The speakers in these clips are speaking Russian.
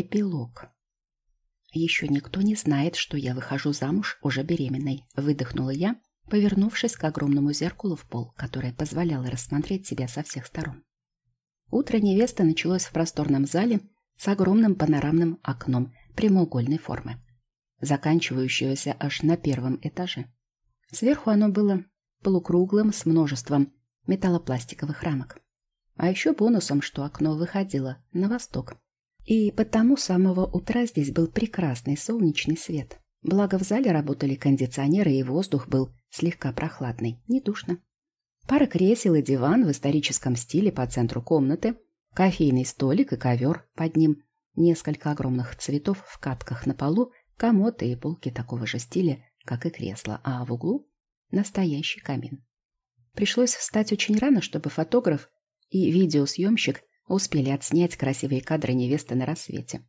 Эпилог. Еще никто не знает, что я выхожу замуж уже беременной, выдохнула я, повернувшись к огромному зеркалу в пол, которое позволяло рассмотреть себя со всех сторон. Утро невесты началось в просторном зале с огромным панорамным окном прямоугольной формы, заканчивающегося аж на первом этаже. Сверху оно было полукруглым с множеством металлопластиковых рамок. А еще бонусом, что окно выходило на восток, и потому с самого утра здесь был прекрасный солнечный свет. Благо в зале работали кондиционеры, и воздух был слегка прохладный, не душно. Пара кресел и диван в историческом стиле по центру комнаты, кофейный столик и ковер под ним, несколько огромных цветов в катках на полу, комод и полки такого же стиля, как и кресла, а в углу — настоящий камин. Пришлось встать очень рано, чтобы фотограф и видеосъемщик успели отснять красивые кадры невесты на рассвете.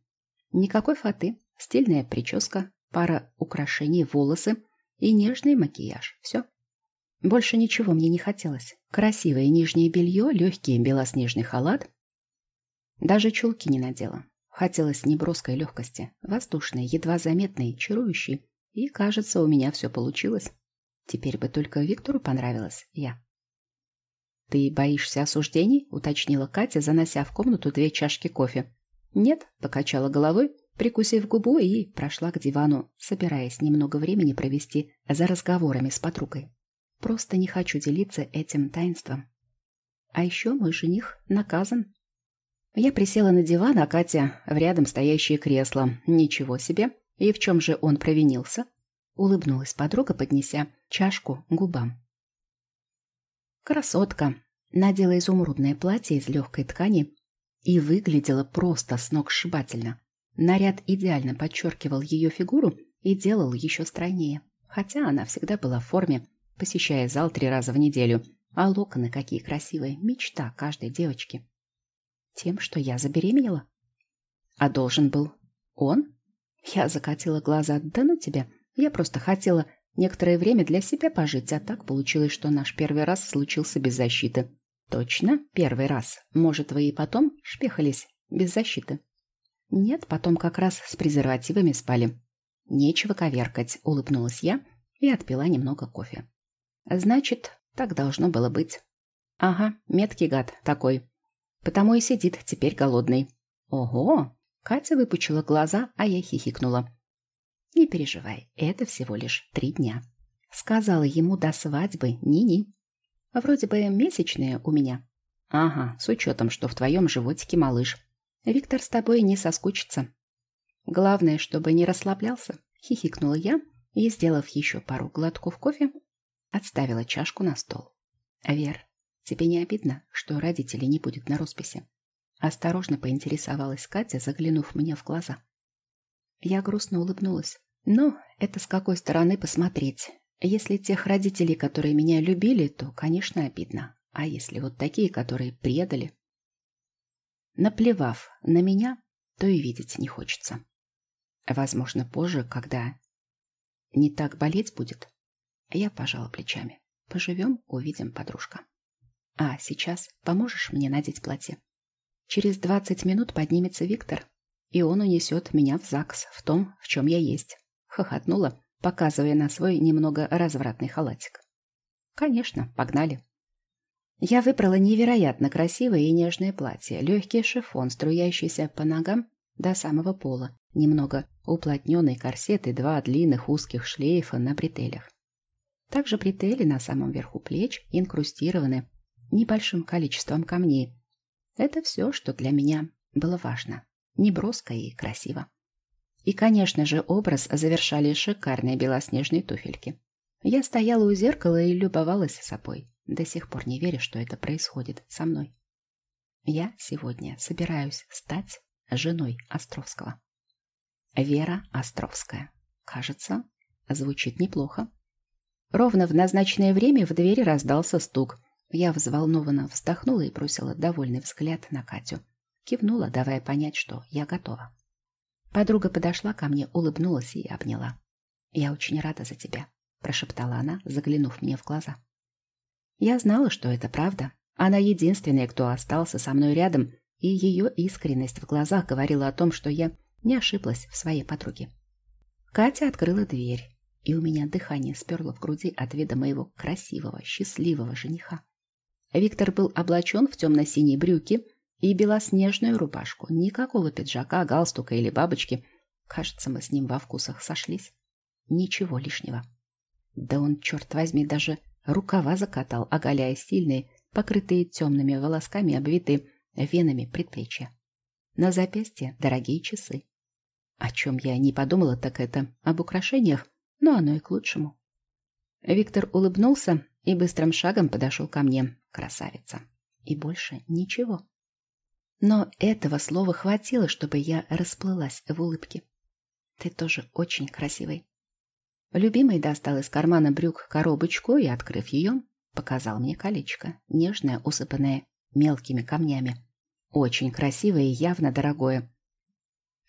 Никакой фаты, стильная прическа, пара украшений, волосы и нежный макияж. Все. Больше ничего мне не хотелось. Красивое нижнее белье, легкий белоснежный халат. Даже чулки не надела. Хотелось неброской легкости, воздушной, едва заметной, чарующей. И, кажется, у меня все получилось. Теперь бы только Виктору понравилось я. «Ты боишься осуждений?» — уточнила Катя, занося в комнату две чашки кофе. «Нет», — покачала головой, прикусив губу и прошла к дивану, собираясь немного времени провести за разговорами с подругой. «Просто не хочу делиться этим таинством. А еще мой жених наказан». Я присела на диван, а Катя в рядом стоящее кресло. Ничего себе! И в чем же он провинился? Улыбнулась подруга, поднеся чашку губам. Красотка. Надела изумрудное платье из легкой ткани и выглядела просто сногсшибательно. Наряд идеально подчеркивал ее фигуру и делал еще стройнее. Хотя она всегда была в форме, посещая зал три раза в неделю. А локоны какие красивые. Мечта каждой девочки. Тем, что я забеременела. А должен был он? Я закатила глаза. Да ну тебя. Я просто хотела некоторое время для себя пожить, а так получилось, что наш первый раз случился без защиты. Точно, первый раз. Может, вы и потом шпехались без защиты? Нет, потом как раз с презервативами спали. Нечего коверкать, улыбнулась я и отпила немного кофе. Значит, так должно было быть. Ага, меткий гад такой. Потому и сидит теперь голодный. Ого! Катя выпучила глаза, а я хихикнула. «Не переживай, это всего лишь три дня». Сказала ему до свадьбы Ни-ни. Вроде бы месячные у меня. Ага, с учетом, что в твоем животике малыш. Виктор с тобой не соскучится. Главное, чтобы не расслаблялся, хихикнула я и, сделав еще пару глотков кофе, отставила чашку на стол. Вер, тебе не обидно, что родителей не будет на росписи? Осторожно поинтересовалась Катя, заглянув мне в глаза. Я грустно улыбнулась. Ну, это с какой стороны посмотреть. Если тех родителей, которые меня любили, то, конечно, обидно. А если вот такие, которые предали? Наплевав на меня, то и видеть не хочется. Возможно, позже, когда не так болеть будет, я пожала плечами. Поживем, увидим, подружка. А сейчас поможешь мне надеть платье? Через двадцать минут поднимется Виктор, и он унесет меня в ЗАГС в том, в чем я есть. Хохотнула, показывая на свой немного развратный халатик. Конечно, погнали. Я выбрала невероятно красивое и нежное платье, легкий шифон, струящийся по ногам до самого пола, немного уплотненный корсет и два длинных узких шлейфа на бретелях. Также бретели на самом верху плеч инкрустированы небольшим количеством камней. Это все, что для меня было важно неброско и красиво. И, конечно же, образ завершали шикарные белоснежные туфельки. Я стояла у зеркала и любовалась собой, до сих пор не веря, что это происходит со мной. Я сегодня собираюсь стать женой Островского. Вера Островская. Кажется, звучит неплохо. Ровно в назначенное время в двери раздался стук. Я взволнованно вздохнула и бросила довольный взгляд на Катю. Кивнула, давая понять, что я готова. Подруга подошла ко мне, улыбнулась и обняла. «Я очень рада за тебя», — прошептала она, заглянув мне в глаза. Я знала, что это правда. Она единственная, кто остался со мной рядом, и ее искренность в глазах говорила о том, что я Не ошиблась в своей подруге. Катя открыла дверь, и у меня дыхание сперло в груди от вида моего красивого, счастливого жениха. Виктор был облачен в темно-синие брюки и белоснежную рубашку. Никакого пиджака, галстука или бабочки. Кажется, мы с ним во вкусах сошлись. Ничего лишнего. Да он, черт возьми, даже рукава закатал, оголяя сильные, покрытые темными волосками, обвитые венами предплечья. На запястье дорогие часы. О чем я не подумала, так это об украшениях, но оно и к лучшему. Виктор улыбнулся и быстрым шагом подошел ко мне. Красавица. И больше ничего. Но этого слова хватило, чтобы я расплылась в улыбке. Ты тоже очень красивый. Любимый достал из кармана брюк коробочку и, открыв ее, показал мне колечко, нежное, усыпанное мелкими камнями. Очень красивое и явно дорогое.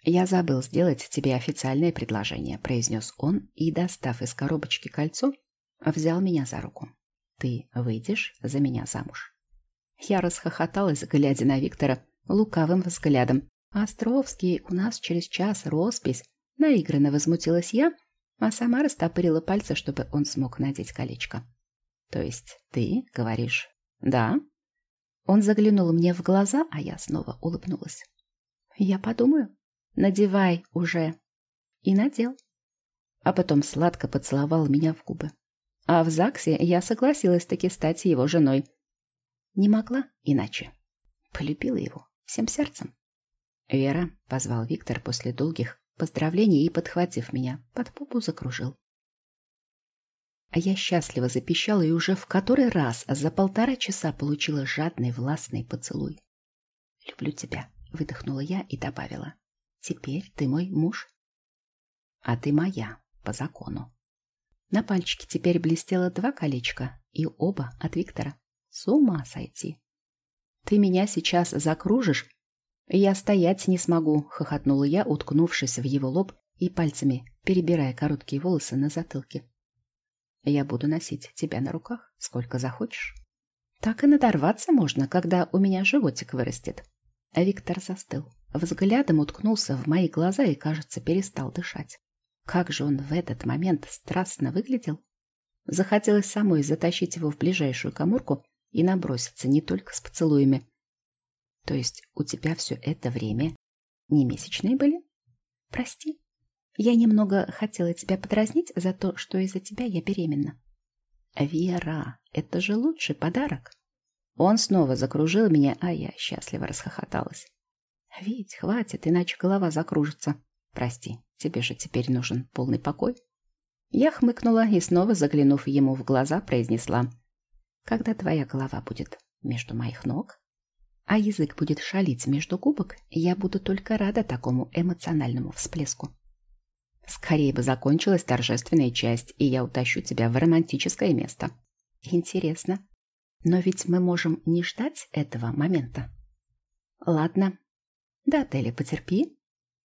«Я забыл сделать тебе официальное предложение», — произнес он и, достав из коробочки кольцо, взял меня за руку. «Ты выйдешь за меня замуж». Я расхохоталась, глядя на Виктора, лукавым взглядом. «Островский, у нас через час роспись!» Наигранно возмутилась я, а сама растопырила пальцы, чтобы он смог надеть колечко. «То есть ты говоришь «да»?» Он заглянул мне в глаза, а я снова улыбнулась. «Я подумаю. Надевай уже». И надел. А потом сладко поцеловал меня в губы. А в ЗАГСе я согласилась таки стать его женой. Не могла иначе. Полюбила его всем сердцем. «Вера», — позвал Виктор после долгих поздравлений и, подхватив меня, под попу закружил. А я счастливо запищала и уже в который раз за полтора часа получила жадный властный поцелуй. «Люблю тебя», — выдохнула я и добавила. «Теперь ты мой муж». «А ты моя, по закону». На пальчике теперь блестело два колечка, и оба от Виктора. С ума сойти. Ты меня сейчас закружишь? Я стоять не смогу, хохотнула я, уткнувшись в его лоб и пальцами перебирая короткие волосы на затылке. Я буду носить тебя на руках, сколько захочешь. Так и надорваться можно, когда у меня животик вырастет. Виктор застыл. Взглядом уткнулся в мои глаза и, кажется, перестал дышать. Как же он в этот момент страстно выглядел. Захотелось самой затащить его в ближайшую коморку и наброситься не только с поцелуями. То есть у тебя все это время не месячные были? Прости. Я немного хотела тебя подразнить за то, что из-за тебя я беременна. Вера, это же лучший подарок. Он снова закружил меня, а я счастливо расхохоталась. Ведь хватит, иначе голова закружится. Прости, тебе же теперь нужен полный покой. Я хмыкнула и снова, заглянув ему в глаза, произнесла. Когда твоя голова будет между моих ног, а язык будет шалить между губок, я буду только рада такому эмоциональному всплеску. Скорее бы закончилась торжественная часть, и я утащу тебя в романтическое место. Интересно. Но ведь мы можем не ждать этого момента. Ладно. До отеля потерпи.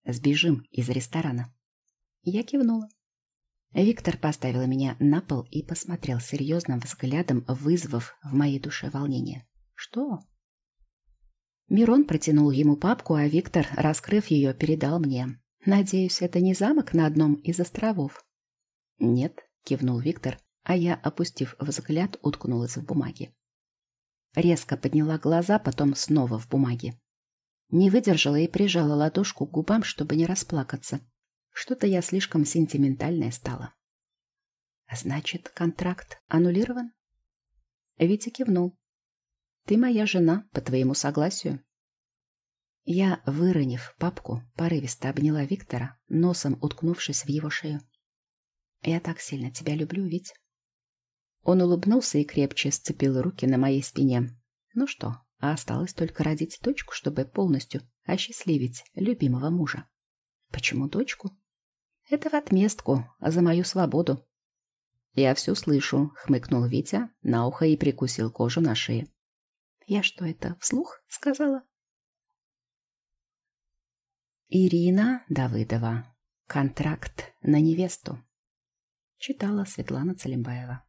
Сбежим из ресторана. Я кивнула. Виктор поставил меня на пол и посмотрел серьезным взглядом, вызвав в моей душе волнение. «Что?» Мирон протянул ему папку, а Виктор, раскрыв ее, передал мне. «Надеюсь, это не замок на одном из островов?» «Нет», — кивнул Виктор, а я, опустив взгляд, уткнулась в бумаге. Резко подняла глаза, потом снова в бумаге. Не выдержала и прижала ладошку к губам, чтобы не расплакаться. Что-то я слишком сентиментальная стала. Значит, контракт аннулирован? Витя кивнул. Ты моя жена, по твоему согласию. Я, выронив папку, порывисто обняла Виктора, носом уткнувшись в его шею. Я так сильно тебя люблю, ведь... Он улыбнулся и крепче сцепил руки на моей спине. Ну что, а осталось только родить дочку, чтобы полностью осчастливить любимого мужа. Почему дочку? Это в отместку за мою свободу. Я все слышу, хмыкнул Витя на ухо и прикусил кожу на шее. Я что это, вслух сказала? Ирина Давыдова. Контракт на невесту. Читала Светлана Целимбаева.